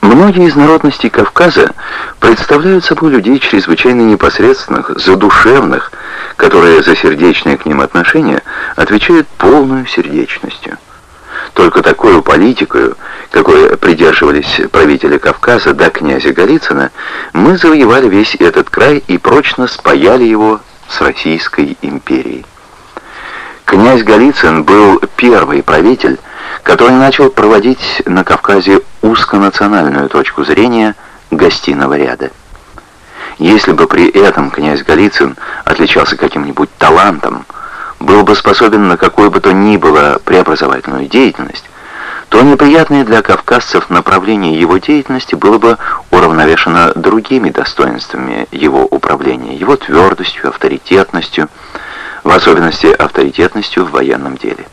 Многие из народностей Кавказа представляют собой людей чрезвычайно непосредственных, задушевных, которые за сердечное к ним отношение отвечают полную сердечностью. Только такую политикою, какой придерживались правители Кавказа до князя Голицына, мы завоевали весь этот край и прочно спаяли его с Российской империей. Князь Голицын был первый правитель, который начал проводить на Кавказе узконациональную точку зрения гостиного ряда. Если бы при этом князь Голицын отличался каким-нибудь талантом, был бы способен на какую бы то ни было преобразовательную деятельность, то неприятное для кавказцев направление его деятельности было бы уравновешено другими достоинствами его управления, его твердостью, авторитетностью, в особенности авторитетностью в военном деле.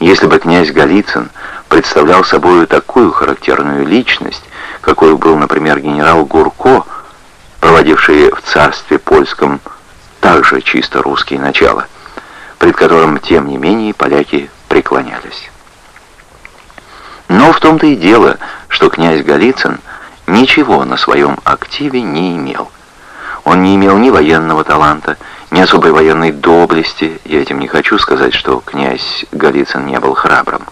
Если бы князь Голицын представлял собой такую характерную личность, какой был, например, генерал Гурко, проводивший в царстве польском также чисто русские начала, пред которым, тем не менее, поляки преклонялись. Но в том-то и дело, что князь Голицын ничего на своем активе не имел. Он не имел ни военного таланта, ни особой военной доблести, я этим не хочу сказать, что князь Голицын не был храбрым,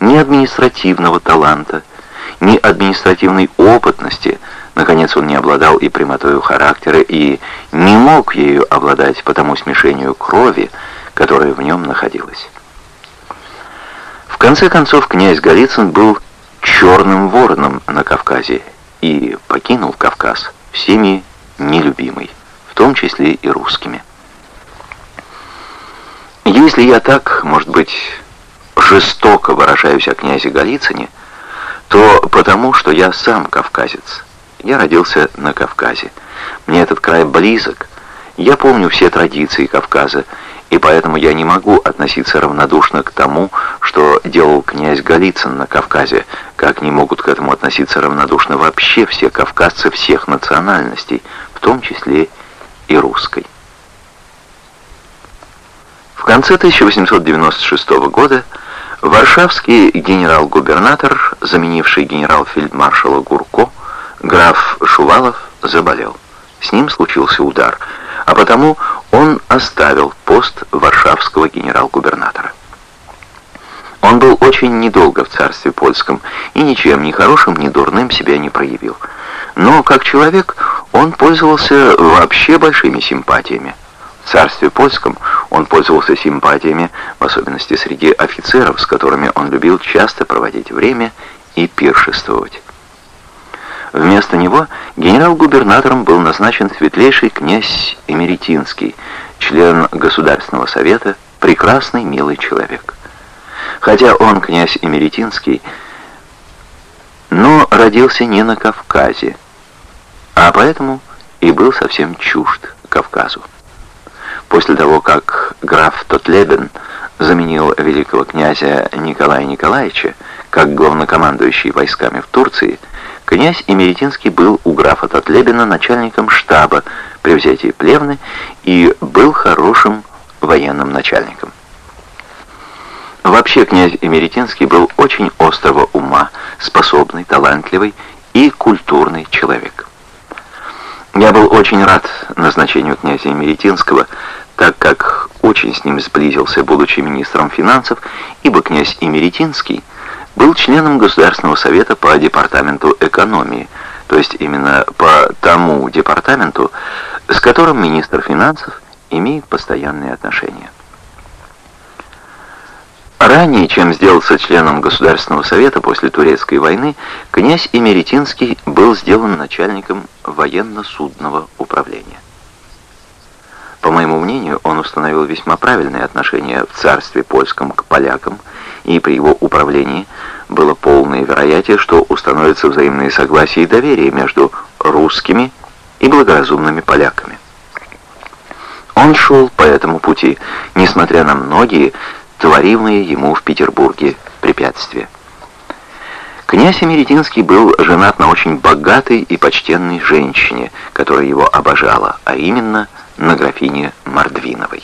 ни административного таланта, ни административной опытности, наконец он не обладал и прямотою характера, и не мог ею обладать по тому смешению крови, которая в нем находилась. В конце концов, князь Голицын был черным вороном на Кавказе и покинул Кавказ всеми нелюбимый, в том числе и русскими. Если я так, может быть, жестоко выражаюсь о князе Голицыне, то потому, что я сам кавказец. Я родился на Кавказе. Мне этот край близок. Я помню все традиции Кавказа, и поэтому я не могу относиться равнодушно к тому, что делал князь Голицын на Кавказе, как не могут к этому относиться равнодушно вообще все кавказцы всех национальностей, в том числе и русской. В конце 1896 года варшавский генерал-губернатор, заменивший генерал-фельдмаршала Гурко, граф Шувалов, заболел. С ним случился удар, а потому он оставил пост варшавского генерал-губернатора. Он был очень недолго в царстве польском и ничем ни хорошим, ни дурным себя не проявил. Но как человек он пользовался вообще большими симпатиями. В царстве польском он пользовался симпатиями, в особенности среди офицеров, с которыми он любил часто проводить время и пиршествовать. Вместо него генерал-губернатором был назначен светлейший князь Эмеретинский, член Государственного совета, прекрасный, милый человек. Хотя он князь Эмеретинский, но родился не на Кавказе, а поэтому и был совсем чужд Кавказу. После того, как граф Тотлебен заменил великого князя Николая Николаевича как главнокомандующий войсками в Турции, князь Эмеретинский был у графа Тотлебена начальником штаба при взятии Плевны и был хорошим военным начальником. Вообще князь Эмеретинский был очень острого ума, способный, талантливый и культурный человек. Я был очень рад назначению князя Емеретинского, так как очень с ним сблизился, будучи министром финансов, ибо князь Емеретинский был членом Государственного совета по департаменту экономии, то есть именно по тому департаменту, с которым министр финансов имеет постоянные отношения. Ранее, чем сделался членом Государственного совета после Турецкой войны, князь Эмеретинский был сделан начальником военно-судного управления. По моему мнению, он установил весьма правильные отношения в царстве польском к полякам, и при его управлении было полное вероятие, что установятся взаимные согласия и доверие между русскими и благоразумными поляками. Он шел по этому пути, несмотря на многие творимые ему в Петербурге препятствия. Князь Америтинский был женат на очень богатой и почтенной женщине, которая его обожала, а именно на графине Мордвиновой.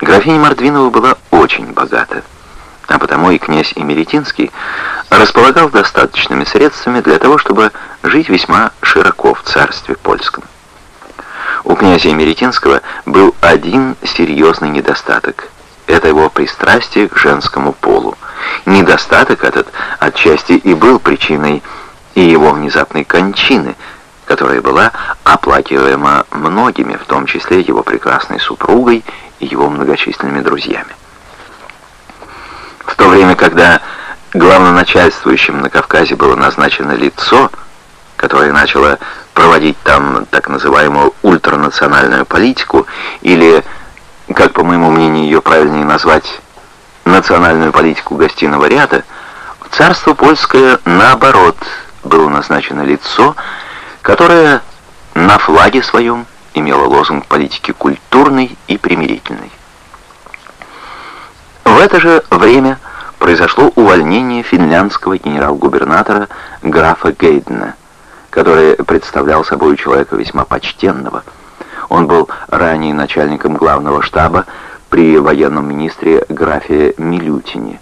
Графиня Мордвинова была очень богата, а потому и князь Эмеретинский располагал достаточными средствами для того, чтобы жить весьма широко в царстве польском. У князя Емеретинского был один серьезный недостаток. Это его пристрастие к женскому полу. Недостаток этот отчасти и был причиной и его внезапной кончины, которая была оплакиваема многими, в том числе его прекрасной супругой и его многочисленными друзьями. В то время, когда главноначальствующим на Кавказе было назначено лицо, которое начало проводить там так называемую ультранациональную политику, или, как по моему мнению, ее правильнее назвать, национальную политику гостиного ряда, в царство польское, наоборот, было назначено лицо, которое на флаге своем имело лозунг политики культурной и примирительной. В это же время произошло увольнение финляндского генерал-губернатора графа Гейдена, который представлял собой человека весьма почтенного. Он был ранее начальником главного штаба при военном министре графе Милютине.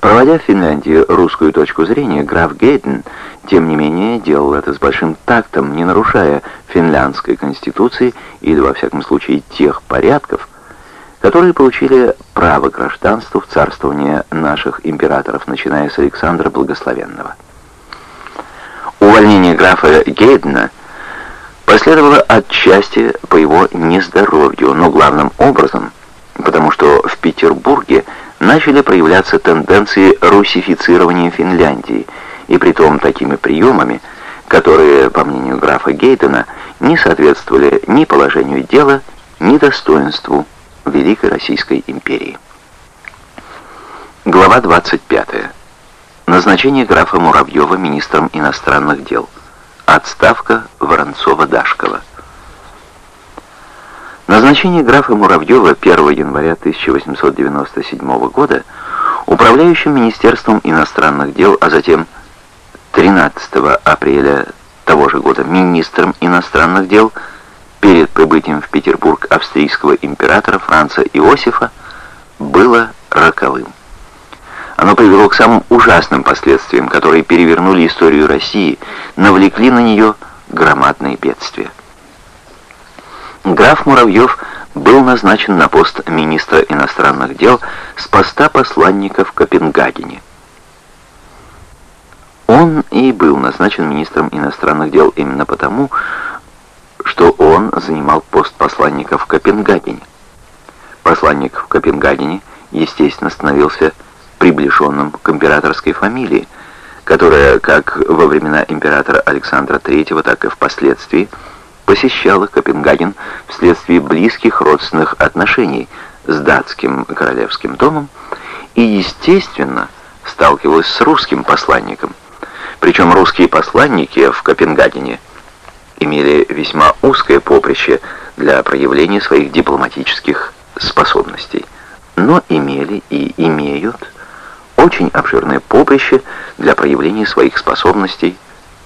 Проводя в Финляндии русскую точку зрения, граф Гейден, тем не менее, делал это с большим тактом, не нарушая финляндской конституции или, во всяком случае, тех порядков, которые получили право гражданству в царствование наших императоров, начиная с Александра Благословенного. Увольнение графа Гейдена последовало отчасти по его нездоровью, но главным образом, потому что в Петербурге начали проявляться тенденции русифицирования Финляндии, и притом такими приемами, которые, по мнению графа Гейдена, не соответствовали ни положению дела, ни достоинству Великой Российской империи. Глава 25. Назначение графа Муравьева министром иностранных дел. Отставка Воронцова-Дашкова. Назначение графа Муравьева 1 января 1897 года управляющим Министерством иностранных дел, а затем 13 апреля того же года министром иностранных дел – перед прибытием в Петербург австрийского императора Франца Иосифа было роковым. Оно привело к самым ужасным последствиям, которые перевернули историю России, навлекли на нее громадные бедствия. Граф Муравьев был назначен на пост министра иностранных дел с поста посланника в Копенгагене. Он и был назначен министром иностранных дел именно потому, что он занимал пост посланника в Копенгагене. Посланник в Копенгагене, естественно, становился приближенным к императорской фамилии, которая как во времена императора Александра III, так и впоследствии посещала Копенгаген вследствие близких родственных отношений с датским королевским домом и, естественно, сталкивалась с русским посланником. Причем русские посланники в Копенгагене имели весьма узкое поприще для проявления своих дипломатических способностей, но имели и имеют очень обширное поприще для проявления своих способностей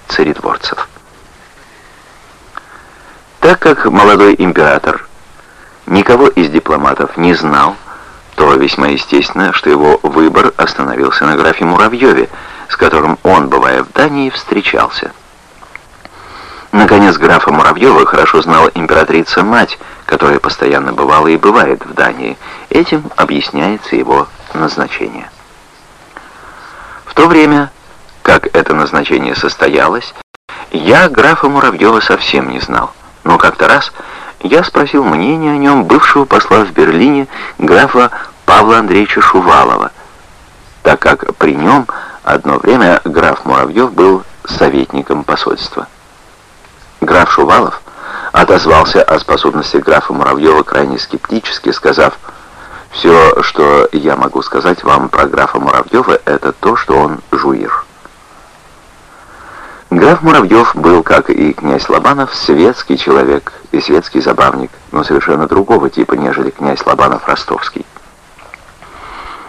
царедворцев. Так как молодой император никого из дипломатов не знал, то весьма естественно, что его выбор остановился на графе Муравьеве, с которым он, бывая в Дании, встречался. Наконец, графа Муравьева хорошо знала императрица-мать, которая постоянно бывала и бывает в Дании. Этим объясняется его назначение. В то время, как это назначение состоялось, я графа Муравьева совсем не знал. Но как-то раз я спросил мнение о нем бывшего посла в Берлине графа Павла Андреевича Шувалова, так как при нем одно время граф Муравьев был советником посольства. Граф Шувалов отозвался о способности графа Муравьева крайне скептически, сказав, «Все, что я могу сказать вам про графа Муравьева, это то, что он жуир». Граф Муравьев был, как и князь Лобанов, светский человек и светский забавник, но совершенно другого типа, нежели князь Лобанов-Ростовский.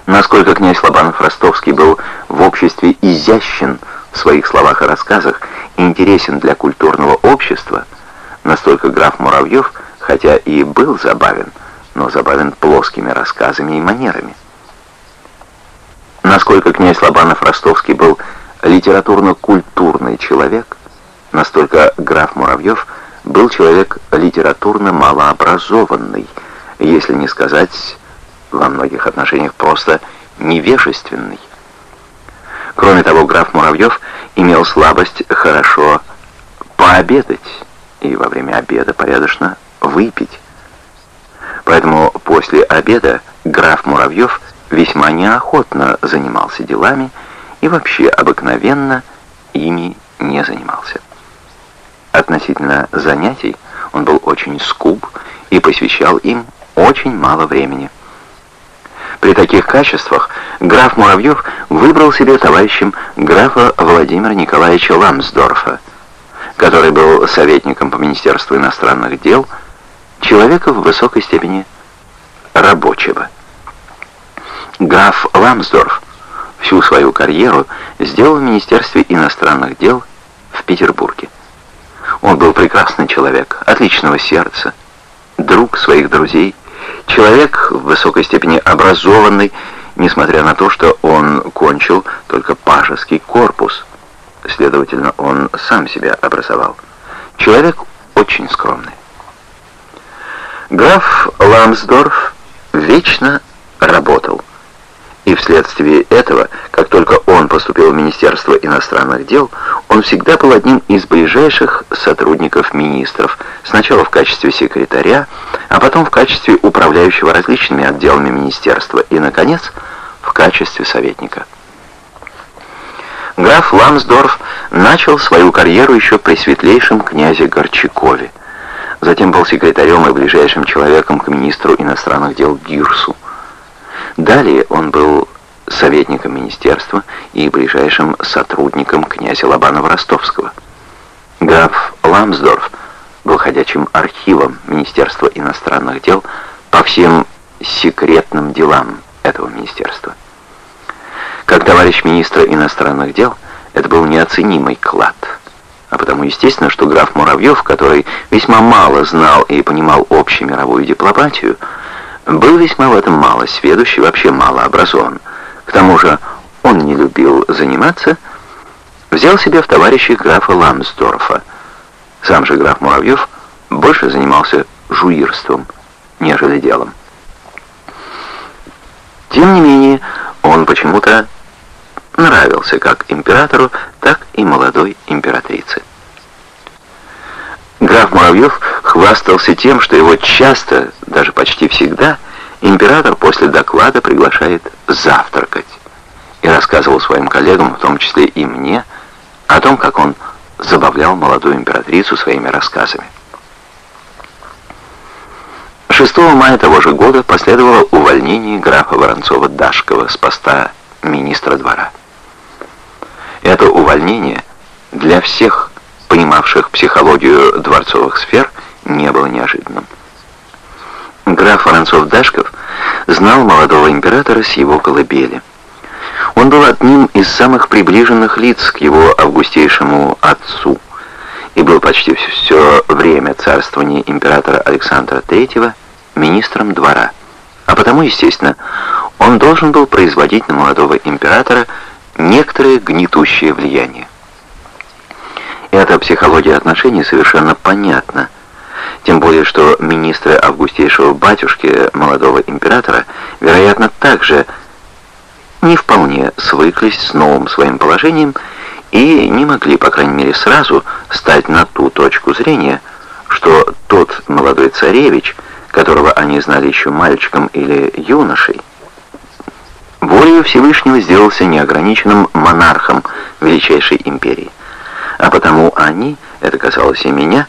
Насколько князь Лобанов-Ростовский был в обществе изящен в своих словах и рассказах, интересен для культурного общества, настолько граф Муравьев, хотя и был забавен, но забавен плоскими рассказами и манерами. Насколько князь Лобанов-Ростовский был литературно-культурный человек, настолько граф Муравьев был человек литературно малообразованный, если не сказать во многих отношениях просто невежественный. Кроме того, граф Муравьев имел слабость хорошо пообедать и во время обеда порядочно выпить. Поэтому после обеда граф Муравьев весьма неохотно занимался делами и вообще обыкновенно ими не занимался. Относительно занятий он был очень скуп и посвящал им очень мало времени. При таких качествах граф Муравьев выбрал себе товарищем графа Владимира Николаевича Ламсдорфа, который был советником по Министерству иностранных дел, человека в высокой степени рабочего. Граф Ламсдорф всю свою карьеру сделал в Министерстве иностранных дел в Петербурге. Он был прекрасный человек, отличного сердца, друг своих друзей, Человек в высокой степени образованный, несмотря на то, что он кончил только пажеский корпус. Следовательно, он сам себя образовал. Человек очень скромный. Граф Ламсдорф вечно работал. И вследствие этого, как только он поступил в Министерство иностранных дел, он всегда был одним из ближайших сотрудников министров, сначала в качестве секретаря, а потом в качестве управляющего различными отделами министерства и, наконец, в качестве советника. Граф Ламсдорф начал свою карьеру еще при светлейшем князе Горчакове. Затем был секретарем и ближайшим человеком к министру иностранных дел Гирсу. Далее он был советником министерства и ближайшим сотрудником князя Лобанова-Ростовского. Граф Ламсдорф был ходячим архивом Министерства иностранных дел по всем секретным делам этого министерства. Как товарищ министра иностранных дел, это был неоценимый клад. А потому естественно, что граф Муравьев, который весьма мало знал и понимал общемировую дипломатию, был весьма в этом мало сведущий, вообще мало образован. К тому же он не любил заниматься, взял себе в товарищи графа Ламсдорфа. Сам же граф Муравьев больше занимался жуирством, нежели делом. Тем не менее, он почему-то нравился как императору, так и молодой императрице. Граф Муравьев хвастался тем, что его часто, даже почти всегда, император после доклада приглашает завтракать. И рассказывал своим коллегам, в том числе и мне, о том, как он забавлял молодую императрицу своими рассказами. 6 мая того же года последовало увольнение графа Воронцова-Дашкова с поста министра двора. Это увольнение для всех понимавших психологию дворцовых сфер, не было неожиданным. Граф Воронцов-Дашков знал молодого императора с его колыбели. Он был одним из самых приближенных лиц к его августейшему отцу и был почти все время царствования императора Александра III министром двора. А потому, естественно, он должен был производить на молодого императора некоторое гнетущее влияние. Эта психология отношений совершенно понятна. Тем более, что министры августейшего батюшки молодого императора, вероятно, также не вполне свыклись с новым своим положением и не могли, по крайней мере, сразу стать на ту точку зрения, что тот молодой царевич, которого они знали еще мальчиком или юношей, волею Всевышнего сделался неограниченным монархом величайшей империи а потому они, это касалось и меня,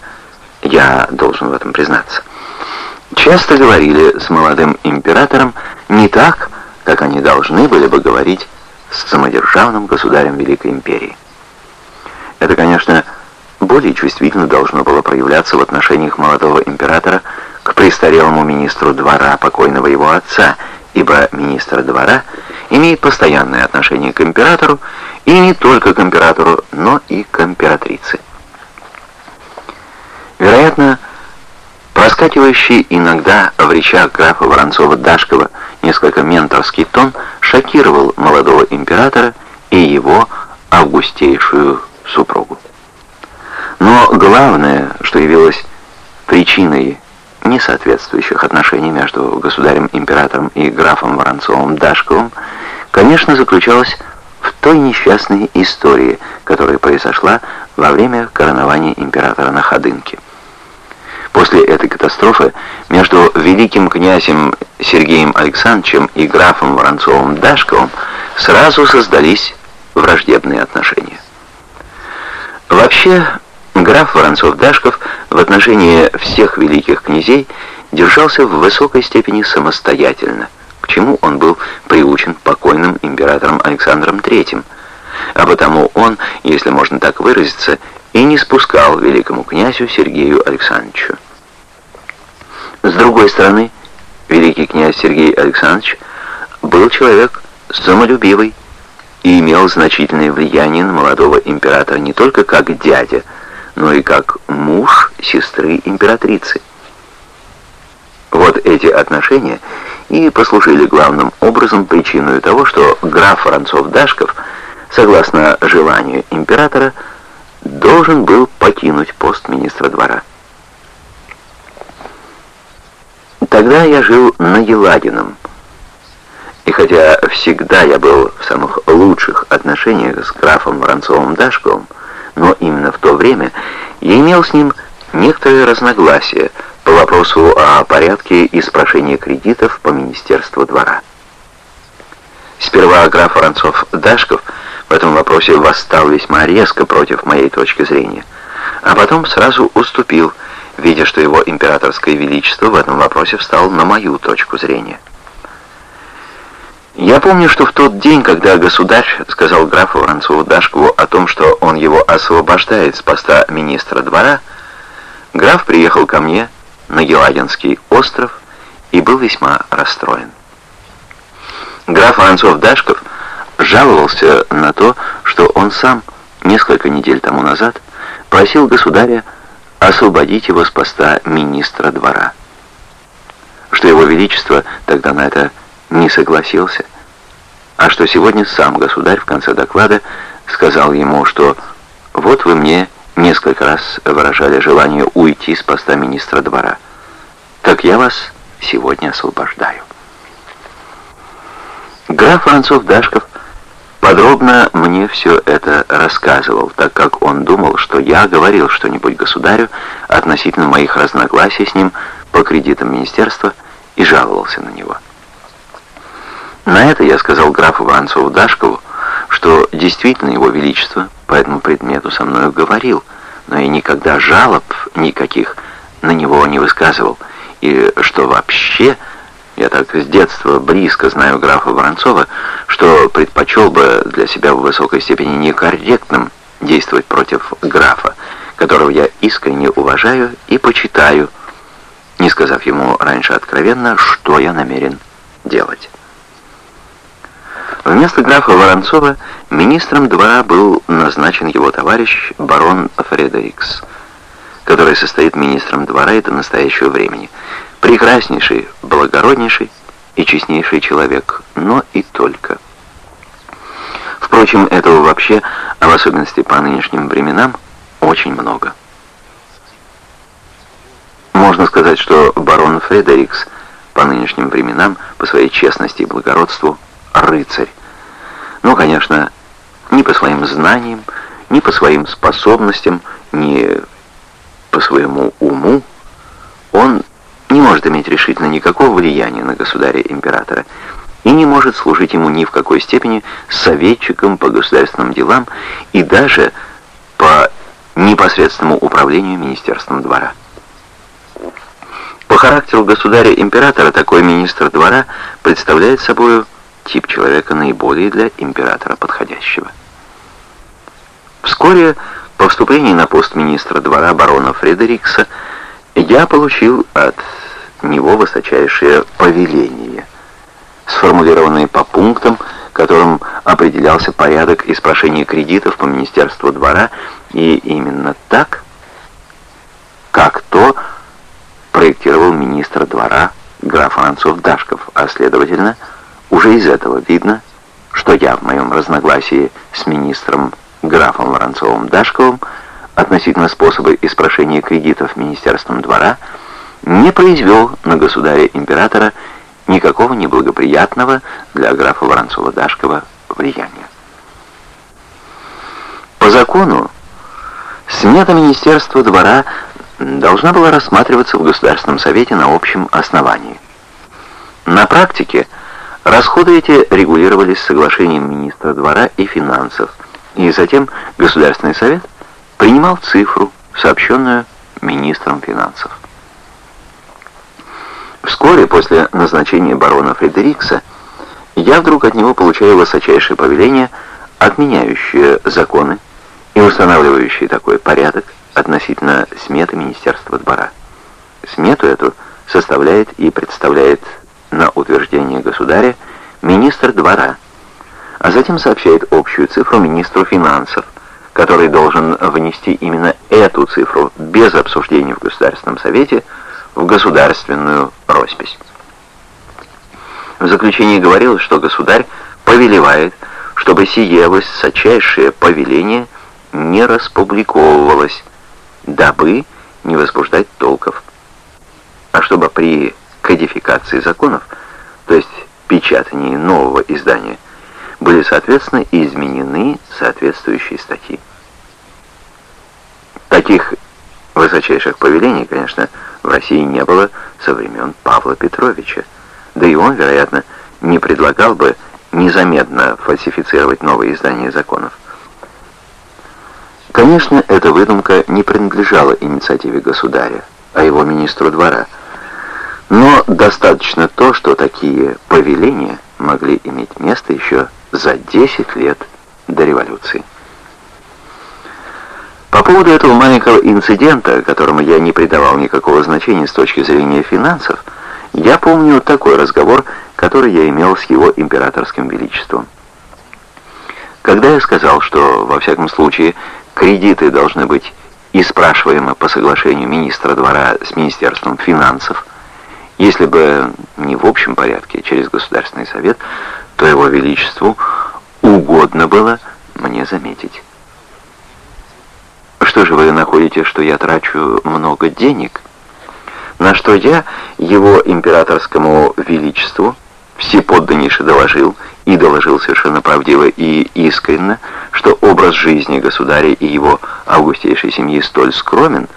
я должен в этом признаться, часто говорили с молодым императором не так, как они должны были бы говорить с самодержавным государем Великой Империи. Это, конечно, более чувствительно должно было проявляться в отношениях молодого императора к престарелому министру двора покойного его отца, ибо министр двора имеет постоянное отношение к императору и не только к императору, но и к императрице. Вероятно, проскакивающий иногда в речах графа Воронцова-Дашкова несколько менторский тон шокировал молодого императора и его августейшую супругу. Но главное, что явилось причиной несоответствующих отношений между государем-императором и графом Воронцовым-Дашковым, конечно, заключалось в той несчастной истории, которая произошла во время коронования императора на Ходынке. После этой катастрофы между великим князем Сергеем Александровичем и графом Воронцовым-Дашковым сразу создались враждебные отношения. Вообще, граф Воронцов-Дашков в отношении всех великих князей держался в высокой степени самостоятельно, к чему он был приучен покойным императором Александром III, а потому он, если можно так выразиться, и не спускал великому князю Сергею Александровичу. С другой стороны, великий князь Сергей Александрович был человек самолюбивый и имел значительное влияние на молодого императора не только как дядя, но и как муж сестры императрицы. Вот эти отношения и послужили главным образом причиной того, что граф Воронцов-Дашков, согласно желанию императора, должен был покинуть пост министра двора. Тогда я жил на Еладином, и хотя всегда я был в самых лучших отношениях с графом Воронцовым-Дашковым, но именно в то время я имел с ним некоторые разногласия по вопросу о порядке испрошения кредитов по Министерству двора. Сперва граф Воронцов-Дашков в этом вопросе восстал весьма резко против моей точки зрения, а потом сразу уступил, видя, что его императорское величество в этом вопросе встал на мою точку зрения. Я помню, что в тот день, когда государь сказал графу Воронцову-Дашкову о том, что он его освобождает с поста министра двора, граф приехал ко мне на Елагинский остров и был весьма расстроен. Граф Воронцов-Дашков жаловался на то, что он сам несколько недель тому назад просил государя освободить его с поста министра двора. Что его величество тогда на это не согласился, а что сегодня сам государь в конце доклада сказал ему, что «вот вы мне несколько раз выражали желание уйти с поста министра двора, так я вас сегодня освобождаю». Граф Францов-Дашков подробно мне все это рассказывал, так как он думал, что я говорил что-нибудь государю относительно моих разногласий с ним по кредитам министерства и жаловался на него. На это я сказал графу Воронцову-Дашкову, что действительно его величество по этому предмету со мною говорил, но я никогда жалоб никаких на него не высказывал, и что вообще, я так с детства близко знаю графа Воронцова, что предпочел бы для себя в высокой степени некорректным действовать против графа, которого я искренне уважаю и почитаю, не сказав ему раньше откровенно, что я намерен делать. Вместо графа Воронцова министром двора был назначен его товарищ барон Фредерикс, который состоит министром двора и до настоящего времени. Прекраснейший, благороднейший и честнейший человек, но и только. Впрочем, этого вообще, а в особенности по нынешним временам, очень много. Можно сказать, что барон Фредерикс по нынешним временам, по своей честности и благородству, рыцарь. Ну, конечно, ни по своим знаниям, ни по своим способностям, ни по своему уму он не может иметь решительно никакого влияния на государя-императора и не может служить ему ни в какой степени советчиком по государственным делам и даже по непосредственному управлению Министерством двора. По характеру государя-императора такой министр двора представляет собой тип человека наиболее для императора подходящего. Вскоре по вступлении на пост министра двора барона Фредерикса я получил от него высочайшее повеление, сформулированное по пунктам, которым определялся порядок испрошения кредитов по Министерству двора, и именно так, как то проектировал министр двора граф Воронцов-Дашков, а следовательно, уже из этого видно, что я в моем разногласии с министром графом Воронцовым-Дашковым относительно способа испрошения кредитов Министерством двора не произвел на государя-императора никакого неблагоприятного для графа Воронцова-Дашкова влияния. По закону, смета Министерства двора должна была рассматриваться в Государственном совете на общем основании. На практике расходы эти регулировались соглашением министра двора и финансов, и затем Государственный совет принимал цифру, сообщенную министром финансов. Вскоре после назначения барона Фредерикса я вдруг от него получаю высочайшее повеление, отменяющее законы и устанавливающее такой порядок относительно сметы Министерства двора. Смету эту составляет и представляет на утверждение государя министр двора, а затем сообщает общую цифру министру финансов, который должен внести именно эту цифру без обсуждения в Государственном совете в государственную роспись. В заключении говорилось, что государь повелевает, чтобы сие высочайшее повеление не распубликовывалось, дабы не возбуждать толков. А чтобы при кодификации законов, то есть печатании нового издания, были, соответственно, изменены соответствующие статьи. Таких высочайших повелений, конечно, в России не было со времен Павла Петровича, да и он, вероятно, не предлагал бы незаметно фальсифицировать новые издания законов. Конечно, эта выдумка не принадлежала инициативе государя, а его министру двора. Но достаточно то, что такие повеления могли иметь место еще за 10 лет до революции. По поводу этого маленького инцидента, которому я не придавал никакого значения с точки зрения финансов, я помню такой разговор, который я имел с его императорским величеством. Когда я сказал, что, во всяком случае, кредиты должны быть испрашиваемы по соглашению министра двора с Министерством финансов, если бы не в общем порядке, через Государственный совет, то его величеству угодно было мне заметить. Что же вы находите, что я трачу много денег? На что я его императорскому величеству всеподданнейше доложил, и доложил совершенно правдиво и искренно, что образ жизни государя и его августейшей семьи столь скромен,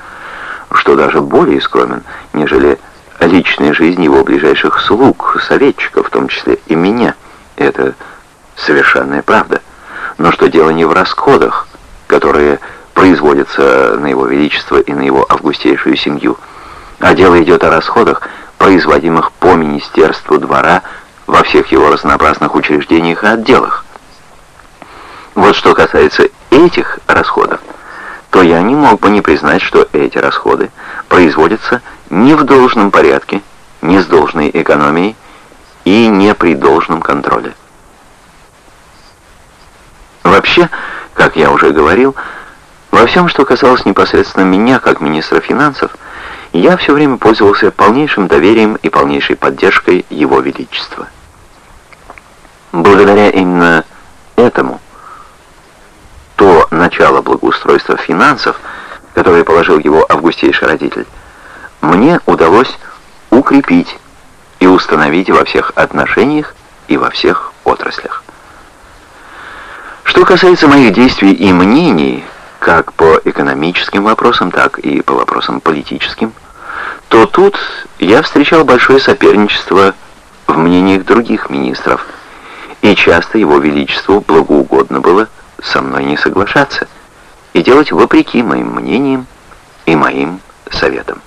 что даже более скромен, нежели личная жизнь его ближайших слуг, советчиков, в том числе и меня. Это совершенная правда. Но что дело не в расходах, которые производятся на его величество и на его августейшую семью, а дело идет о расходах, производимых по Министерству двора во всех его разнообразных учреждениях и отделах. Вот что касается этих расходов, то я не мог бы не признать, что эти расходы производятся не в должном порядке, не с должной экономией и не при должном контроле. Вообще, как я уже говорил, во всем, что касалось непосредственно меня, как министра финансов, я все время пользовался полнейшим доверием и полнейшей поддержкой Его Величества. Благодаря именно этому, то начало благоустройства финансов, которое положил его августейший родитель, мне удалось укрепить и установить во всех отношениях и во всех отраслях. Что касается моих действий и мнений, как по экономическим вопросам, так и по вопросам политическим, то тут я встречал большое соперничество в мнениях других министров, и часто его величеству благоугодно было со мной не соглашаться и делать вопреки моим мнениям и моим советам.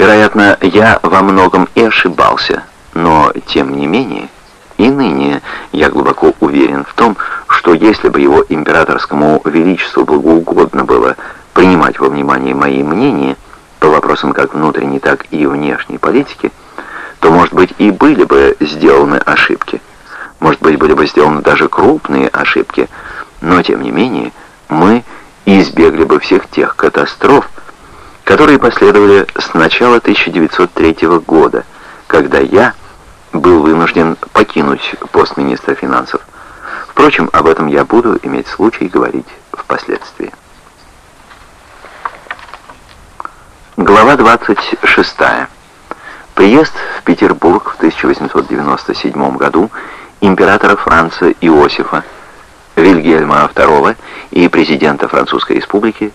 Вероятно, я во многом и ошибался, но тем не менее, и ныне я глубоко уверен в том, что если бы его императорскому величеству благоугодно было принимать во внимание мои мнения по вопросам как внутренней, так и внешней политики, то, может быть, и были бы сделаны ошибки. Может быть, были бы сделаны даже крупные ошибки, но, тем не менее, мы избегли бы всех тех катастроф, которые последовали с начала 1903 года, когда я был вынужден покинуть пост министра финансов. Впрочем, об этом я буду иметь случай говорить впоследствии. Глава 26. Приезд в Петербург в 1897 году императора Франца Иосифа, Вильгельма II и президента Французской республики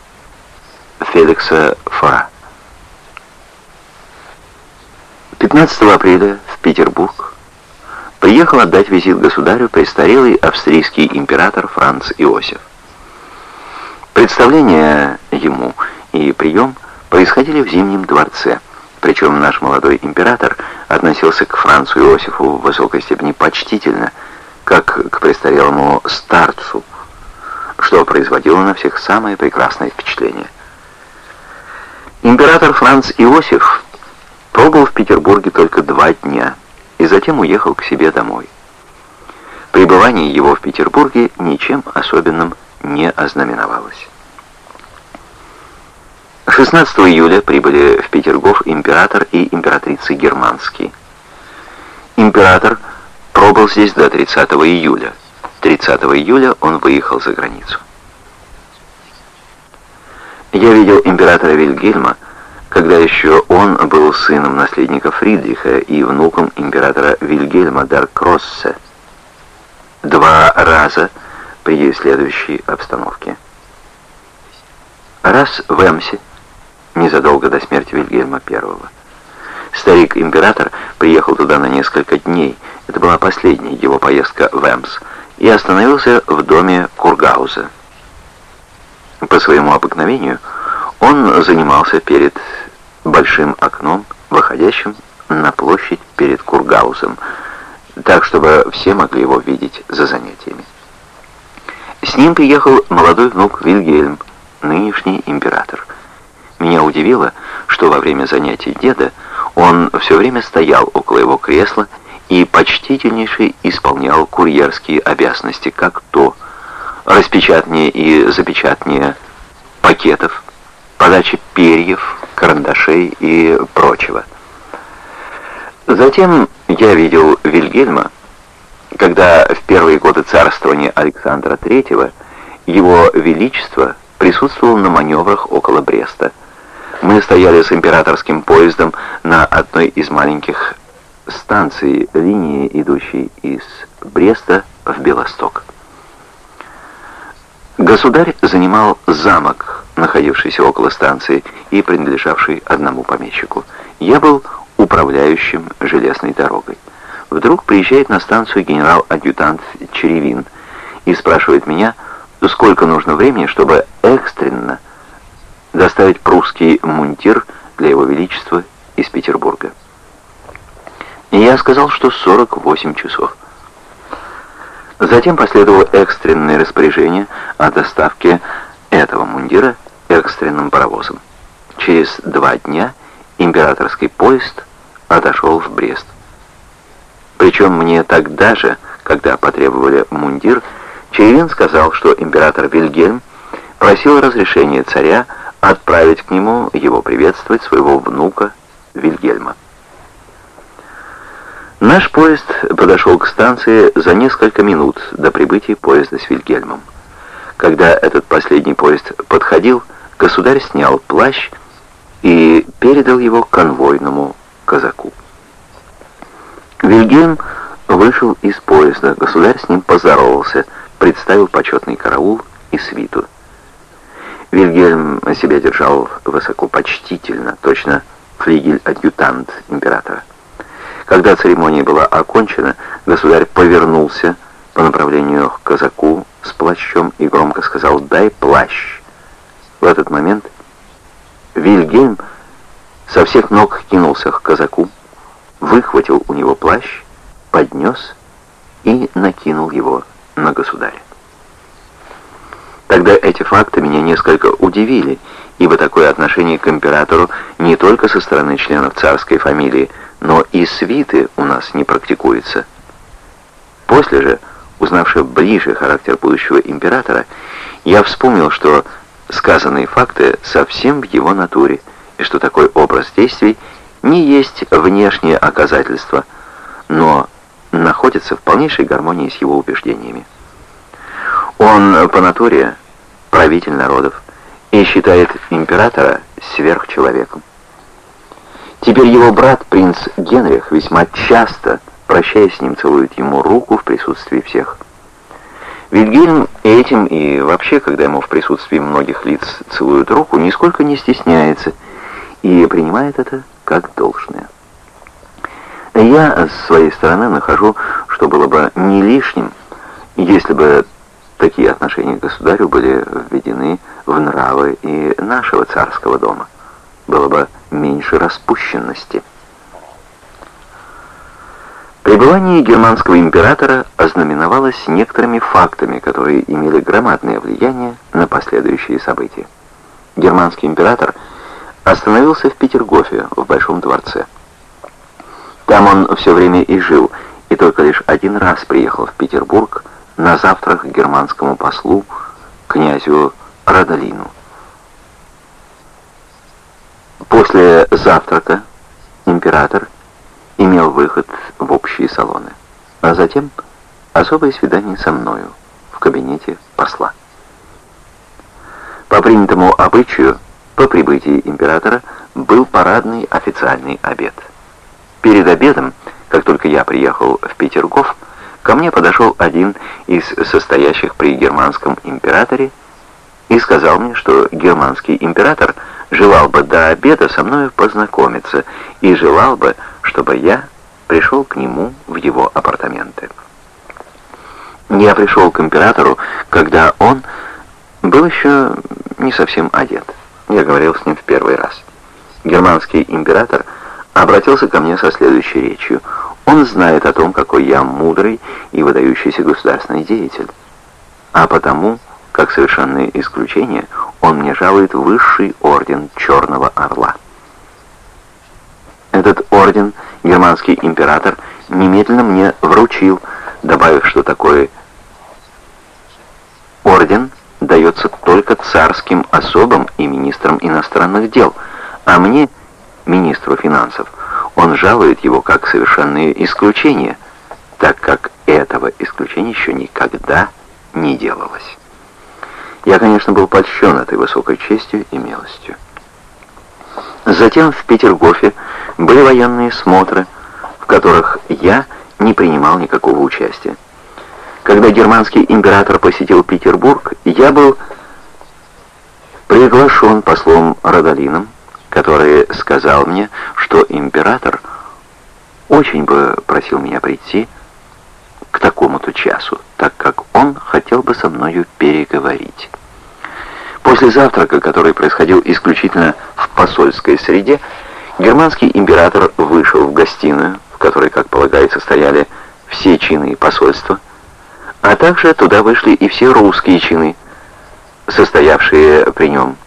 Феликса Фа. 15 апреля в Петербург приехал отдать визит государю престарелый австрийский император Франц Иосиф. Представление ему и прием происходили в Зимнем дворце, причем наш молодой император относился к Францу Иосифу в высокой степени почтительно, как к престарелому старцу, что производило на всех самое прекрасное впечатление. Император Франц Иосиф пробыл в Петербурге только два дня и затем уехал к себе домой. Пребывание его в Петербурге ничем особенным не ознаменовалось. 16 июля прибыли в Петергоф император и императрица Германские. Император пробыл здесь до 30 июля. 30 июля он выехал за границу. Я видел императора Вильгельма, когда еще он был сыном наследника Фридриха и внуком императора Вильгельма Даркроссе. Два раза при следующей обстановке. Раз в Эмсе, незадолго до смерти Вильгельма I. Старик-император приехал туда на несколько дней, это была последняя его поездка в Эмс, и остановился в доме Кургауза. По своему обыкновению он занимался перед большим окном, выходящим на площадь перед Кургаузом, так, чтобы все могли его видеть за занятиями. С ним приехал молодой внук Вильгельм, нынешний император. Меня удивило, что во время занятий деда он все время стоял около его кресла и почтительнейше исполнял курьерские обязанности, как то распечатание и запечатание пакетов, подача перьев, карандашей и прочего. Затем я видел Вильгельма, когда в первые годы царствования Александра III его величество присутствовал на маневрах около Бреста. Мы стояли с императорским поездом на одной из маленьких станций линии, идущей из Бреста в Белосток. Государь занимал замок, находившийся около станции и принадлежавший одному помещику. Я был управляющим железной дорогой. Вдруг приезжает на станцию генерал-адъютант Черевин и спрашивает меня, сколько нужно времени, чтобы экстренно доставить прусский мунтир для его величества из Петербурга. И я сказал, что 48 часов. Затем последовало экстренное распоряжение о доставке этого мундира экстренным паровозом. Через два дня императорский поезд отошел в Брест. Причем мне тогда же, когда потребовали мундир, Черевин сказал, что император Вильгельм просил разрешения царя отправить к нему его приветствовать своего внука Вильгельма. Наш поезд подошел к станции за несколько минут до прибытия поезда с Вильгельмом. Когда этот последний поезд подходил, государь снял плащ и передал его конвойному казаку. Вильгельм вышел из поезда, государь с ним поздоровался, представил почетный караул и свиту. Вильгельм себя держал высоко почтительно, точно флигель-адъютант императора. Когда церемония была окончена, государь повернулся по направлению к казаку с плащом и громко сказал «Дай плащ». В этот момент Вильгельм со всех ног кинулся к казаку, выхватил у него плащ, поднес и накинул его на государя. Тогда эти факты меня несколько удивили, ибо такое отношение к императору не только со стороны членов царской фамилии, но и свиты у нас не практикуется. После же, узнавши ближе характер будущего императора, я вспомнил, что сказанные факты совсем в его натуре, и что такой образ действий не есть внешнее оказательство, но находится в полнейшей гармонии с его убеждениями. Он по натуре правитель народов и считает императора сверхчеловеком. Теперь его брат, принц Генрих, весьма часто, прощаясь с ним, целует ему руку в присутствии всех. Вильгельм этим и вообще, когда ему в присутствии многих лиц целуют руку, нисколько не стесняется и принимает это как должное. Я с своей стороны нахожу, что было бы не лишним, если бы такие отношения к государю были введены в нравы и нашего царского дома. Было бы меньше распущенности. Пребывание германского императора ознаменовалось некоторыми фактами, которые имели громадное влияние на последующие события. Германский император остановился в Петергофе, в Большом дворце. Там он все время и жил, и только лишь один раз приехал в Петербург на завтрак к германскому послу, князю Радолину. После завтрака император имел выход в общие салоны, а затем особое свидание со мною в кабинете посла. По принятому обычаю, по прибытии императора был парадный официальный обед. Перед обедом, как только я приехал в Петергоф, ко мне подошел один из состоящих при германском императоре и сказал мне, что германский император желал бы до обеда со мной познакомиться и желал бы, чтобы я пришел к нему в его апартаменты. Я пришел к императору, когда он был еще не совсем одет. Я говорил с ним в первый раз. Германский император обратился ко мне со следующей речью. Он знает о том, какой я мудрый и выдающийся государственный деятель. А потому, как совершенное исключение, он мне жалует высший орден Черного Орла. Этот орден германский император немедленно мне вручил, добавив, что такой орден дается только царским особам и министрам иностранных дел, а мне, министру финансов, он жалует его как совершенное исключение, так как этого исключения еще никогда не делалось. Я, конечно, был польщен этой высокой честью и милостью. Затем в Петергофе были военные смотры, в которых я не принимал никакого участия. Когда германский император посетил Петербург, я был приглашен послом Радолином, который сказал мне, что император очень бы просил меня прийти к такому-то часу, так как он хотел бы со мною переговорить. После завтрака, который происходил исключительно в посольской среде, германский император вышел в гостиную, в которой, как полагается, стояли все чины посольства, а также туда вышли и все русские чины, состоявшие при нем.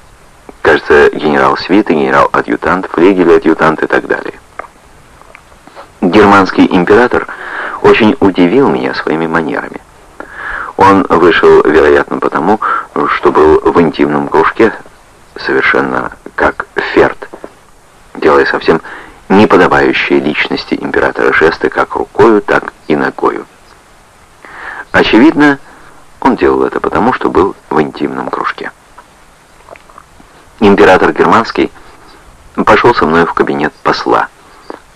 Кажется, генерал свиты, генерал-адъютант, флегель-адъютант и так далее. Германский император очень удивил меня своими манерами. Он вышел, вероятно, потому, что был в интимном кружке, совершенно как Ферд, делая совсем неподобающие личности императора жесты как рукою, так и ногою. Очевидно, он делал это потому, что был в интимном кружке. Император германский пошел со мной в кабинет посла,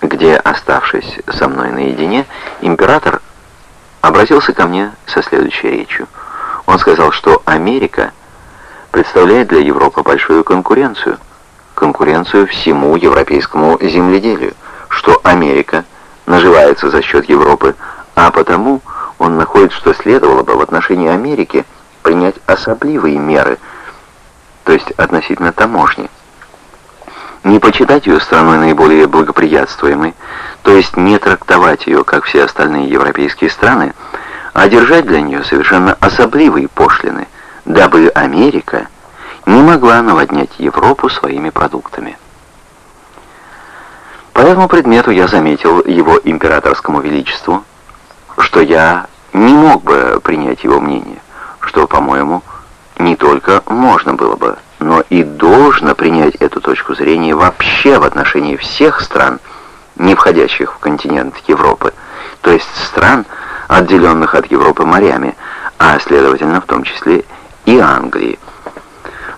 где, оставшись со мной наедине, император обратился ко мне со следующей речью. Он сказал, что Америка представляет для Европы большую конкуренцию, конкуренцию всему европейскому земледелию, что Америка наживается за счет Европы, а потому он находит, что следовало бы в отношении Америки принять особливые меры, то есть относительно таможни не почитать ее страной наиболее благоприятствуемой, то есть не трактовать ее, как все остальные европейские страны, а держать для нее совершенно особливые пошлины, дабы Америка не могла наводнять Европу своими продуктами. По этому предмету я заметил его императорскому величеству, что я не мог бы принять его мнение, что, по-моему, не только можно было бы, но и должно принять эту точку зрения вообще в отношении всех стран, не входящих в континент Европы, то есть стран, отделенных от Европы морями, а следовательно в том числе и Англии.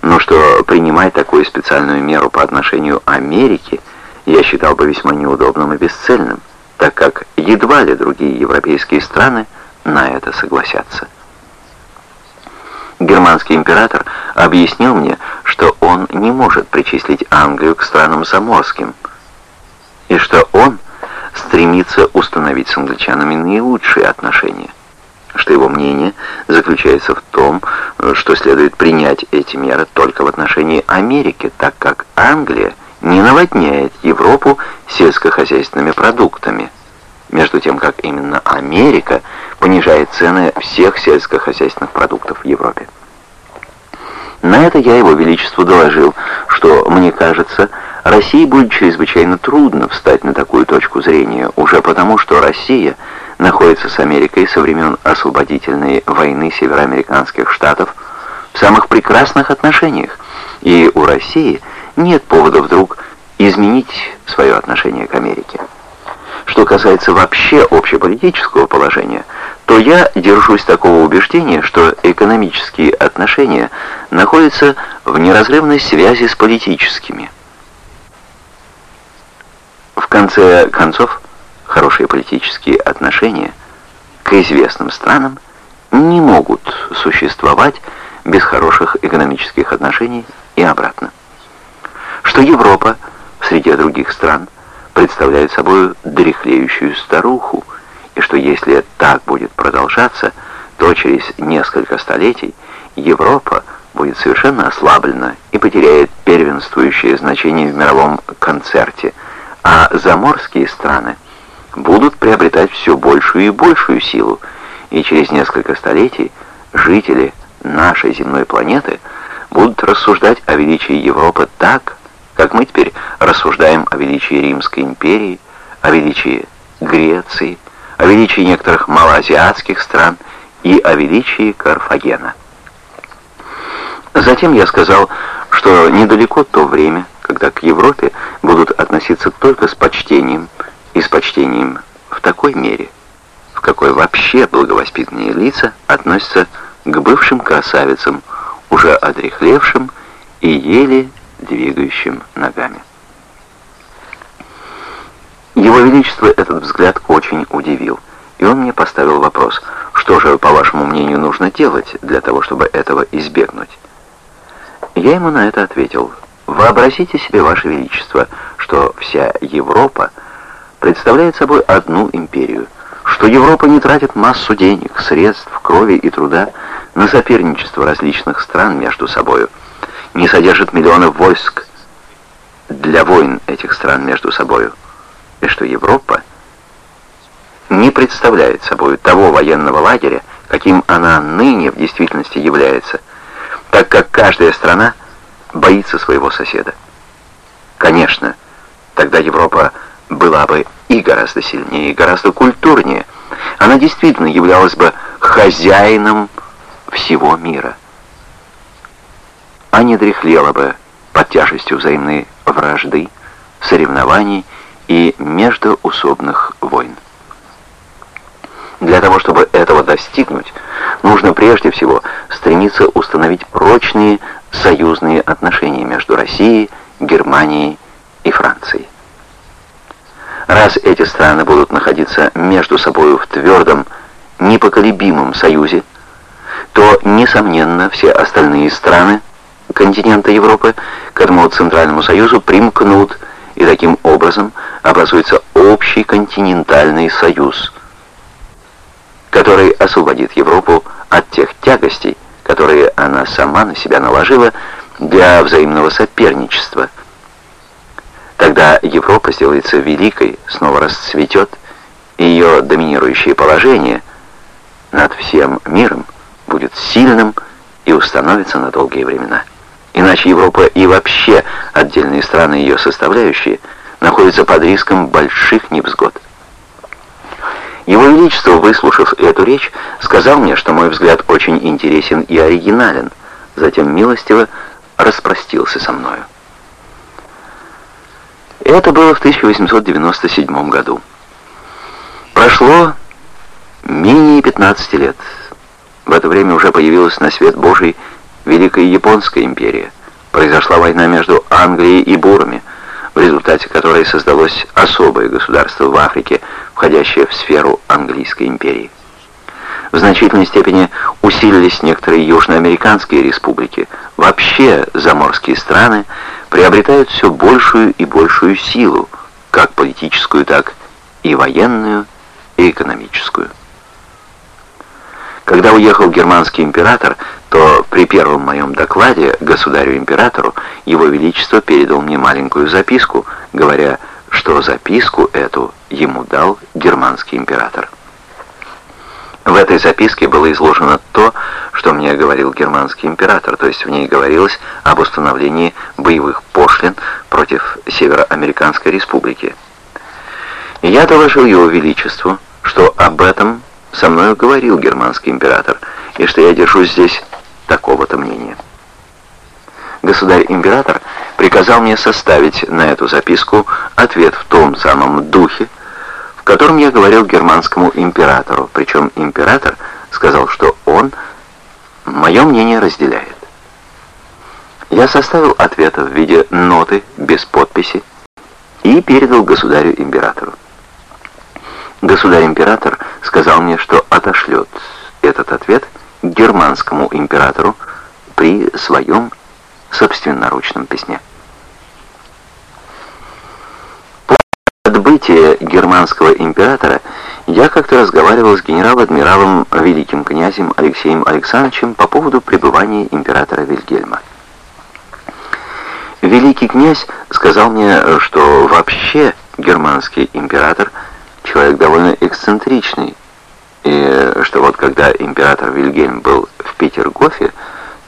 Но что принимать такую специальную меру по отношению Америки я считал бы весьма неудобным и бесцельным, так как едва ли другие европейские страны на это согласятся. Германский император объяснил мне, что он не может причислить Англию к странам заморским, и что он стремится установить с англичанами наилучшие отношения, что его мнение заключается в том, что следует принять эти меры только в отношении Америки, так как Англия не наводняет Европу сельскохозяйственными продуктами, между тем как именно Америка понижает цены всех сельскохозяйственных продуктов в Европе. На это я его величеству доложил, что, мне кажется, России будет чрезвычайно трудно встать на такую точку зрения, уже потому, что Россия находится с Америкой со времен освободительной войны североамериканских штатов в самых прекрасных отношениях, и у России нет повода вдруг изменить свое отношение к Америке. Что касается вообще общеполитического положения, то я держусь такого убеждения, что экономические отношения находятся в неразрывной связи с политическими. В конце концов, хорошие политические отношения к известным странам не могут существовать без хороших экономических отношений и обратно. Что Европа среди других стран представляет собой дряхлеющую старуху, что если так будет продолжаться, то через несколько столетий Европа будет совершенно ослаблена и потеряет первенствующее значение в мировом концерте, а заморские страны будут приобретать все большую и большую силу, и через несколько столетий жители нашей земной планеты будут рассуждать о величии Европы так, как мы теперь рассуждаем о величии Римской империи, о величии Греции, о величии некоторых малоазиатских стран и о величии Карфагена. Затем я сказал, что недалеко то время, когда к Европе будут относиться только с почтением, и с почтением в такой мере, в какой вообще благовоспитанные лица относятся к бывшим красавицам, уже одрехлевшим и еле двигающим ногами. Его Величество этот взгляд очень удивил, и он мне поставил вопрос, что же, по вашему мнению, нужно делать для того, чтобы этого избегнуть? Я ему на это ответил, вообразите себе, Ваше Величество, что вся Европа представляет собой одну империю, что Европа не тратит массу денег, средств, крови и труда на соперничество различных стран между собою, не содержит миллионов войск для войн этих стран между собою, и что Европа не представляет собой того военного лагеря, каким она ныне в действительности является, так как каждая страна боится своего соседа. Конечно, тогда Европа была бы и гораздо сильнее, и гораздо культурнее. Она действительно являлась бы хозяином всего мира а не дряхлела бы под тяжестью взаимной вражды, соревнований и междуусобных войн. Для того, чтобы этого достигнуть, нужно прежде всего стремиться установить прочные союзные отношения между Россией, Германией и Францией. Раз эти страны будут находиться между собой в твердом, непоколебимом союзе, то, несомненно, все остальные страны континента Европы к этому Центральному Союзу примкнут, и таким образом образуется общий континентальный союз, который освободит Европу от тех тягостей, которые она сама на себя наложила для взаимного соперничества. Тогда Европа сделается великой, снова расцветет, и ее доминирующее положение над всем миром будет сильным и установится на долгие времена. Иначе Европа и вообще отдельные страны ее составляющие находятся под риском больших невзгод. Его Величество, выслушав эту речь, сказал мне, что мой взгляд очень интересен и оригинален, затем милостиво распростился со мною. Это было в 1897 году. Прошло менее 15 лет. В это время уже появилась на свет Божий Великая Японская империя. Произошла война между Англией и бурами, в результате которой создалось особое государство в Африке, входящее в сферу английской империи. В значительной степени усилились некоторые южноамериканские республики. Вообще заморские страны приобретают все большую и большую силу, как политическую, так и военную, и экономическую. Когда уехал германский император, то при первом моем докладе государю-императору его величество передал мне маленькую записку, говоря, что записку эту ему дал германский император. В этой записке было изложено то, что мне говорил германский император, то есть в ней говорилось об установлении боевых пошлин против Североамериканской республики. И я доложил его величеству, что об этом со мною говорил германский император, и что я держусь здесь такого-то мнения. Государь-император приказал мне составить на эту записку ответ в том самом духе, в котором я говорил германскому императору, причем император сказал, что он мое мнение разделяет. Я составил ответ в виде ноты без подписи и передал государю-императору. Государь-император сказал мне, что отошлет этот ответ германскому императору при своем собственноручном письме. отбытия германского императора я как-то разговаривал с генерал-адмиралом великим князем Алексеем Александровичем по поводу пребывания императора Вильгельма. Великий князь сказал мне, что вообще германский император человек довольно эксцентричный, и что вот когда император Вильгельм был в Петергофе,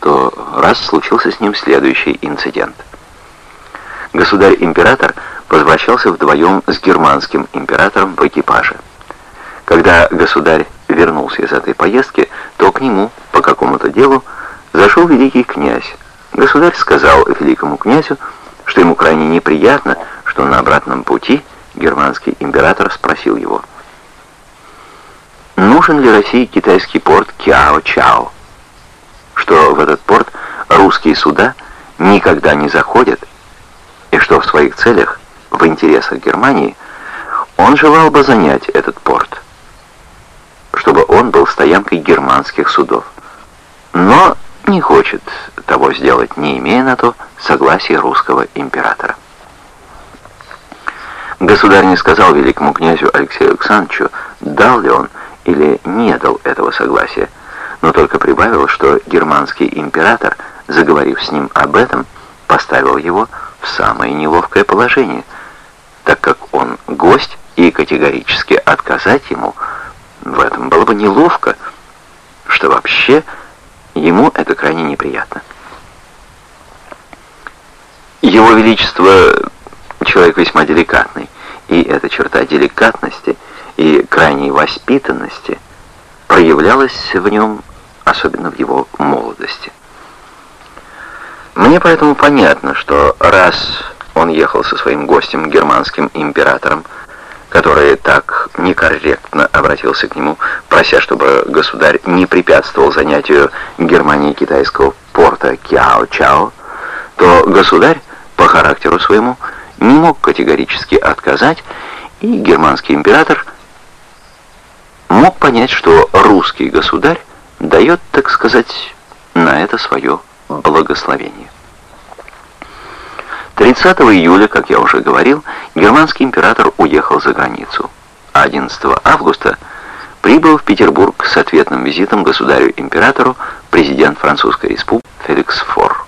то раз случился с ним следующий инцидент. Государь-император возвращался вдвоем с германским императором в экипаже. Когда государь вернулся из этой поездки, то к нему по какому-то делу зашел великий князь. Государь сказал великому князю, что ему крайне неприятно, что на обратном пути германский император спросил его, нужен ли России китайский порт Кяо-Чао, что в этот порт русские суда никогда не заходят, и что в своих целях в интересах Германии, он желал бы занять этот порт, чтобы он был стоянкой германских судов. Но не хочет того сделать, не имея на то согласия русского императора. Государь не сказал великому князю Алексею Александровичу, дал ли он или не дал этого согласия, но только прибавил, что германский император, заговорив с ним об этом, поставил его в самое неловкое положение – так как он гость, и категорически отказать ему в этом было бы неловко, что вообще ему это крайне неприятно. Его Величество человек весьма деликатный, и эта черта деликатности и крайней воспитанности проявлялась в нем, особенно в его молодости. Мне поэтому понятно, что раз он ехал со своим гостем, германским императором, который так некорректно обратился к нему, прося, чтобы государь не препятствовал занятию Германии китайского порта Кяо-Чао, то государь по характеру своему не мог категорически отказать, и германский император мог понять, что русский государь дает, так сказать, на это свое благословение. 30 июля, как я уже говорил, германский император уехал за границу, а 11 августа прибыл в Петербург с ответным визитом государю-императору президент Французской республики Феликс Фор.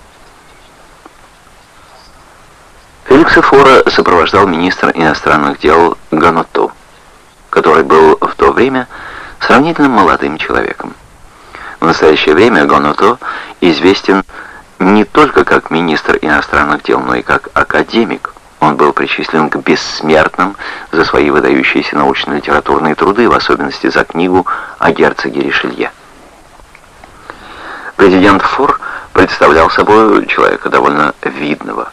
Феликса Фора сопровождал министр иностранных дел Ганотто, который был в то время сравнительно молодым человеком. В настоящее время Ганотто известен не только как министр иностранных дел, но и как академик. Он был причислен к бессмертным за свои выдающиеся научно-литературные труды, в особенности за книгу о герцоге Ришелье. Президент Фор представлял собой человека довольно видного.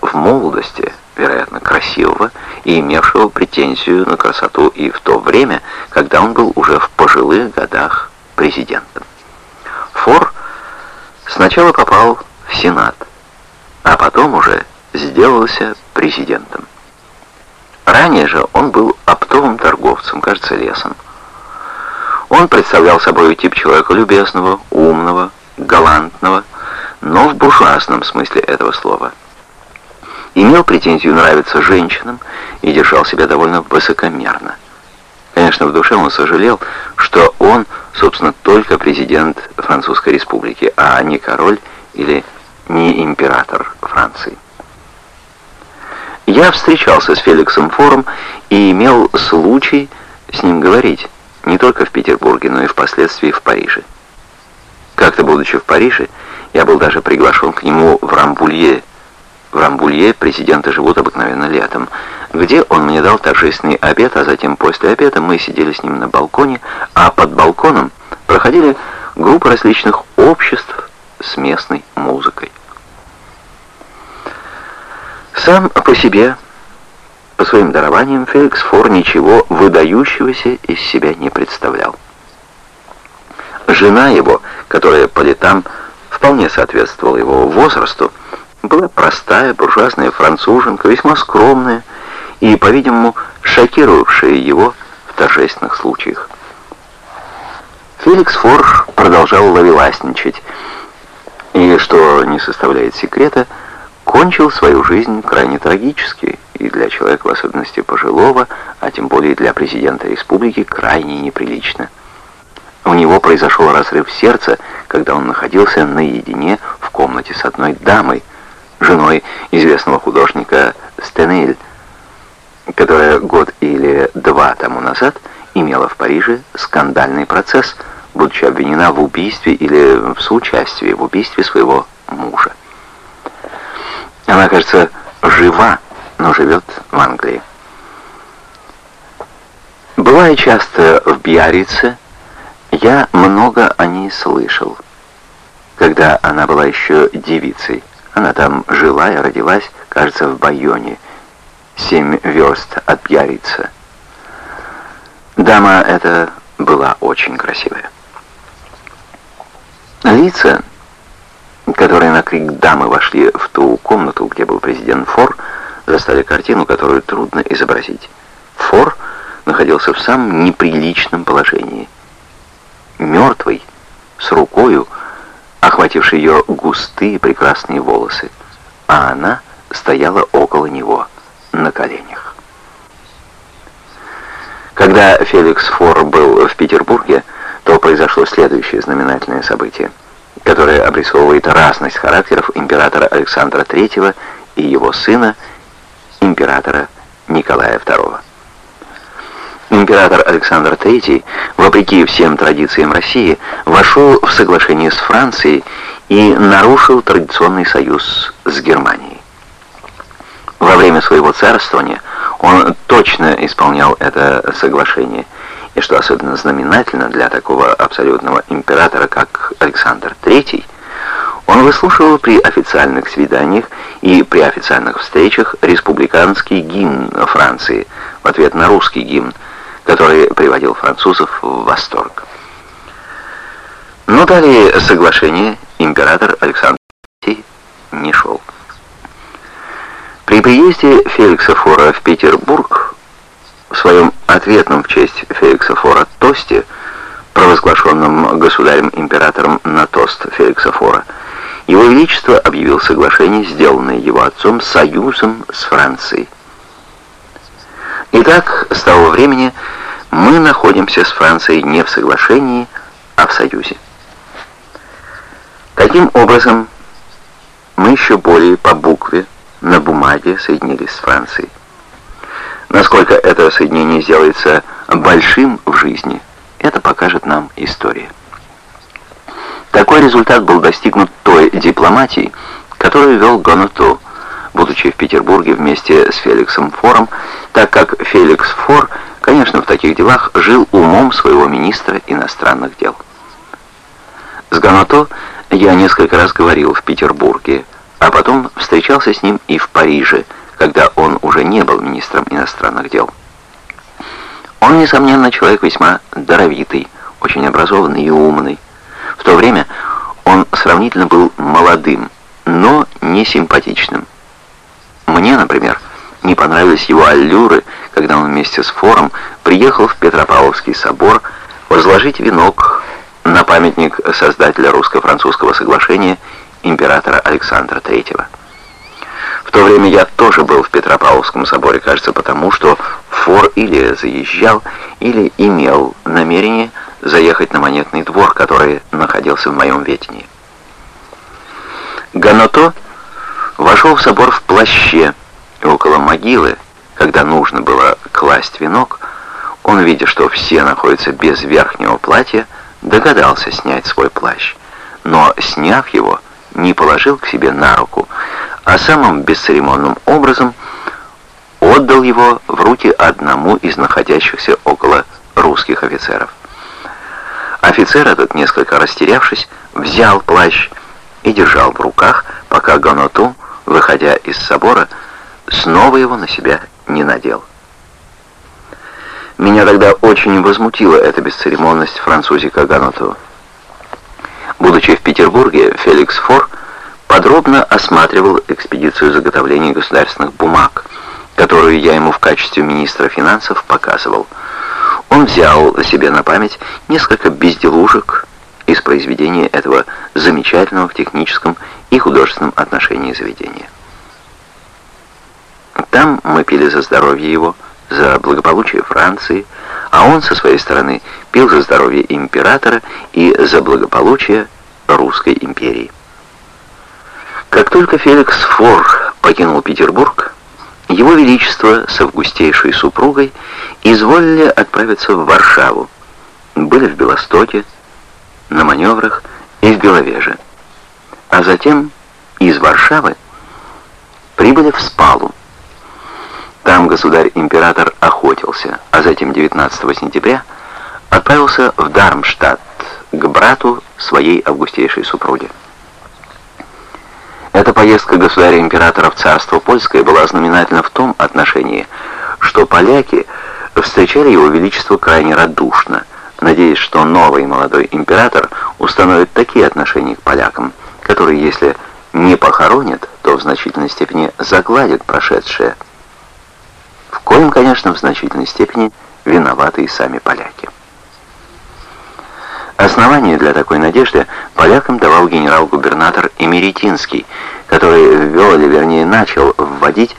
В молодости, вероятно, красивого и имевшего претензию на красоту и в то время, когда он был уже в пожилых годах президентом. Фор сначала попал в Сенат, а потом уже сделался президентом. Ранее же он был оптовым торговцем, кажется, лесом. Он представлял собой тип человека любезного, умного, галантного, но в буржуазном смысле этого слова. Имел претензию нравиться женщинам и держал себя довольно высокомерно. Конечно, в душе он сожалел, что он, собственно, только президент Французской республики, а не король или не император Франции. Я встречался с Феликсом Фором и имел случай с ним говорить, не только в Петербурге, но и впоследствии в Париже. Как-то, будучи в Париже, я был даже приглашен к нему в Рамбулье. В Рамбулье президенты живут обыкновенно летом, где он мне дал торжественный обед, а затем после обеда мы сидели с ним на балконе, а под балконом проходили группы различных обществ с местной музыкой. Сам по себе, по своим дарованиям, Феликс Фор ничего выдающегося из себя не представлял. Жена его, которая по летам вполне соответствовала его возрасту, была простая, буржуазная француженка, весьма скромная и, по-видимому, шокировавшая его в торжественных случаях. Феликс Фор продолжал ловеласничать, и, что не составляет секрета, кончил свою жизнь крайне трагически, и для человека, в особенности пожилого, а тем более для президента республики, крайне неприлично. У него произошел разрыв сердца, когда он находился наедине в комнате с одной дамой, женой известного художника Стенель, которая год или два тому назад имела в Париже скандальный процесс, будучи обвинена в убийстве или в соучастии в убийстве своего мужа. Она, кажется, жива, но живет в Англии. Бывая часто в Биарице, я много о ней слышал. Когда она была еще девицей, она там жила и родилась, кажется, в Байоне, семь верст от Бьярица. Дама эта была очень красивая. Лица которые на крик дамы вошли в ту комнату, где был президент Фор, застали картину, которую трудно изобразить. Фор находился в самом неприличном положении. Мертвый, с рукою, охватившей ее густые прекрасные волосы, а она стояла около него, на коленях. Когда Феликс Фор был в Петербурге, то произошло следующее знаменательное событие которая обрисовывает разность характеров императора Александра III и его сына, императора Николая II. Император Александр III, вопреки всем традициям России, вошел в соглашение с Францией и нарушил традиционный союз с Германией. Во время своего царствования он точно исполнял это соглашение – и что особенно знаменательно для такого абсолютного императора, как Александр III, он выслушивал при официальных свиданиях и при официальных встречах республиканский гимн Франции в ответ на русский гимн, который приводил французов в восторг. Но далее соглашение император Александр III не шел. При приезде Феликса Фора в Петербург в своем ответном в честь Феликса Фора тосте, провозглашенном государем-императором на тост Феликса Фора, его Величество объявил соглашение, сделанное его отцом, союзом с Францией. Итак, с того времени мы находимся с Францией не в соглашении, а в союзе. Таким образом, мы еще более по букве на бумаге соединились с Францией. Насколько это соединение сделается большим в жизни, это покажет нам история. Такой результат был достигнут той дипломатией, которую вел Гоноту, будучи в Петербурге вместе с Феликсом Фором, так как Феликс Фор, конечно, в таких делах жил умом своего министра иностранных дел. С Ганото я несколько раз говорил в Петербурге, а потом встречался с ним и в Париже, когда он уже не был министром иностранных дел. Он, несомненно, человек весьма даровитый, очень образованный и умный. В то время он сравнительно был молодым, но не симпатичным. Мне, например, не понравились его аллюры, когда он вместе с Фором приехал в Петропавловский собор возложить венок на памятник создателя русско-французского соглашения императора Александра III. В то время я тоже был в Петропавловском соборе, кажется, потому что Фор или заезжал, или имел намерение заехать на монетный двор, который находился в моем ведении. Ганото вошел в собор в плаще, около могилы, когда нужно было класть венок, он, видя, что все находятся без верхнего платья, догадался снять свой плащ. Но, сняв его, не положил к себе на руку, а самым бесцеремонным образом отдал его в руки одному из находящихся около русских офицеров. Офицер этот, несколько растерявшись, взял плащ и держал в руках, пока Ганоту, выходя из собора, снова его на себя не надел. Меня тогда очень возмутила эта бесцеремонность французика Ганоту. Будучи в Петербурге, Феликс Фор подробно осматривал экспедицию заготовления государственных бумаг, которую я ему в качестве министра финансов показывал. Он взял себе на память несколько безделушек из произведения этого замечательного в техническом и художественном отношении заведения. Там мы пили за здоровье его, за благополучие Франции, а он со своей стороны пил за здоровье императора и за благополучие Русской империи. Как только Феликс Фор покинул Петербург, его Величество с августейшей супругой изволили отправиться в Варшаву. Были в Белостоке, на маневрах и в Беловеже. А затем из Варшавы прибыли в Спалу. Там государь-император охотился, а затем 19 сентября отправился в Дармштадт к брату своей августейшей супруги. Эта поездка государя-императора в царство польское была знаменательна в том отношении, что поляки встречали его величество крайне радушно, надеясь, что новый молодой император установит такие отношения к полякам, которые, если не похоронят, то в значительной степени загладят прошедшее в коем, конечно, в значительной степени виноваты и сами поляки. Основание для такой надежды полякам давал генерал-губернатор Эмеретинский, который ввел, или вернее начал вводить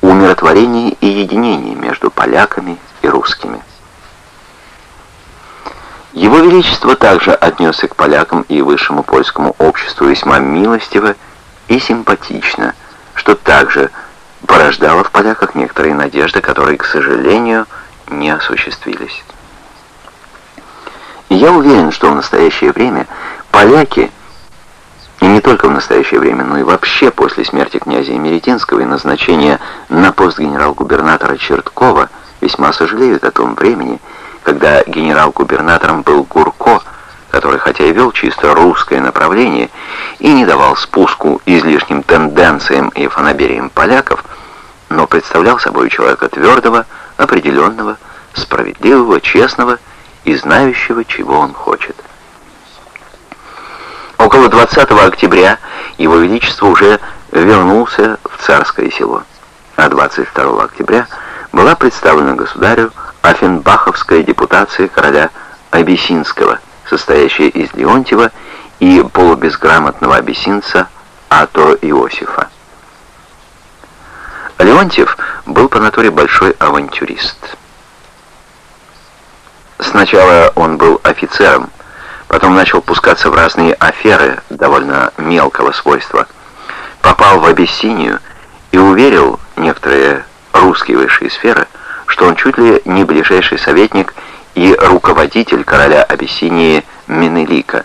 умиротворение и единение между поляками и русскими. Его Величество также отнесся к полякам и высшему польскому обществу весьма милостиво и симпатично, что также порождало в поляках некоторые надежды, которые, к сожалению, не осуществились. я уверен, что в настоящее время поляки, и не только в настоящее время, но и вообще после смерти князя Емеретинского и назначения на пост генерал-губернатора Черткова, весьма сожалеют о том времени, когда генерал-губернатором был Гурко, который хотя и вел чисто русское направление и не давал спуску излишним тенденциям и фанабериям поляков, но представлял собой человека твердого, определенного, справедливого, честного и знающего, чего он хочет. Около 20 октября его величество уже вернулся в царское село, а 22 октября была представлена государю Афенбаховская депутация короля Абиссинского, состоящая из Леонтьева и полубезграмотного абиссинца Ато Иосифа. Леонтьев был по натуре большой авантюрист. Сначала он был офицером, потом начал пускаться в разные аферы довольно мелкого свойства. Попал в Абиссинию и уверил некоторые русские высшие сферы, что он чуть ли не ближайший советник и руководитель короля Абиссинии Менелика.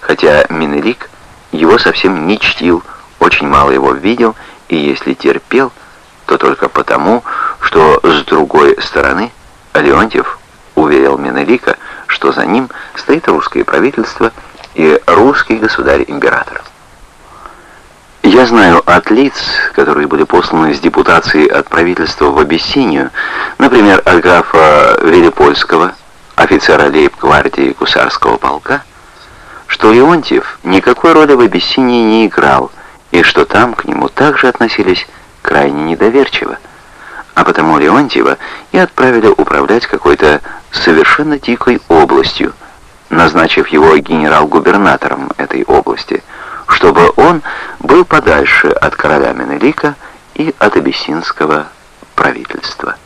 Хотя Менелик его совсем не чтил, очень мало его видел и если терпел, то только потому, что с другой стороны Леонтьев уверил Менелика, что за ним стоит русское правительство и русский государь-император. Я знаю от лиц, которые были посланы с депутацией от правительства в Абиссинию, например, от графа Велипольского, офицера лейб-гвардии гусарского полка, что Леонтьев никакой роли в Абиссинии не играл, и что там к нему также относились крайне недоверчиво. А потому Леонтьева и отправили управлять какой-то совершенно дикой областью, назначив его генерал-губернатором этой области, чтобы он был подальше от короля Менелика и от абиссинского правительства.